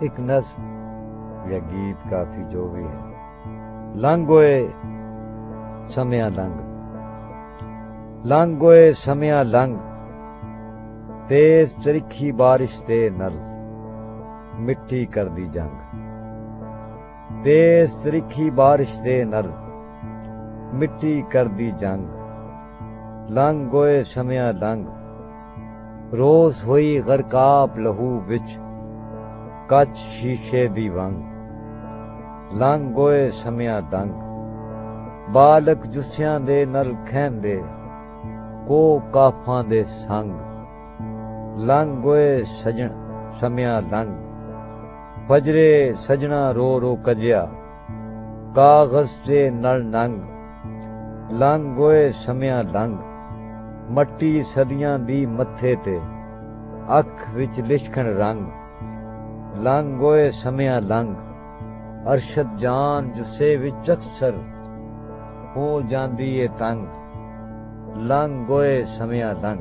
ਇੱਕ ਨਸਮ ਜਾਂ ਗੀਤ ਕਾਫੀ ਜੋ ਵੀ ਹੈ। ਲੰਘੋਏ ਸਮਿਆਂ ਲੰਘ। ਲੰਘੋਏ ਸਮਿਆਂ ਲੰਘ। ਤੇਜ਼ ਤਰੀਖੀ ਬਾਰਿਸ਼ ਦੇ ਨਲ। ਮਿੱਟੀ ਕਰਦੀ ਜੰਗ। ਤੇਜ਼ ਤਰੀਖੀ ਬਾਰਿਸ਼ ਦੇ ਨਲ। ਮਿੱਟੀ ਕਰਦੀ ਜੰਗ। ਲੰਘ ਗੋਏ ਸਮਿਆਂ ਲੰਘ। ਰੋਜ਼ ਹੋਈ ਗਰਕਾਬ ਲਹੂ ਵਿੱਚ। ਕੱਚ ਸ਼ੀਸ਼ੇ ਦੀ ਵੰਗ। ਲੰਘ ਗੋਏ ਸਮਿਆਂ ਬਾਲਕ ਜੁਸਿਆਂ ਦੇ ਨਲ ਖੈਂਦੇ ਕੋ ਕਾਫਾਂ ਦੇ ਸੰਗ। ਲੰਘ ਗੋਏ ਸਜਣ ਸਮਿਆਂ ਲੰਘ ਫਜਰੇ ਸਜਣਾ ਰੋ ਰੋ ਕਜਿਆ। ਕਾਗਜ਼ ਤੇ ਨਲ ਨੰਗ। ਲੰਘ ਗੋਏ ਸਮਿਆਂ ਮੱਟੀ ਸਦੀਆਂ ਦੀ ਮੱਥੇ ਤੇ। ਅੱਖ ਵਿੱਚ ਲਿਸ਼ਕਣ ਰੰਗ। ਲੰਘ ਗੋਏ ਸਮਿਆ ਲੰਘ, ਅਰਸ਼ਦ ਜਾਨ ਜੁਸੇ ਵਿੱਚ ਅਕਸਰ, ਹੋ ਜਾਂਦੀ ਏ ਤੰਗ ਲੰਘ ਗੋਏ ਸਮਿਆ ਲੰਘ।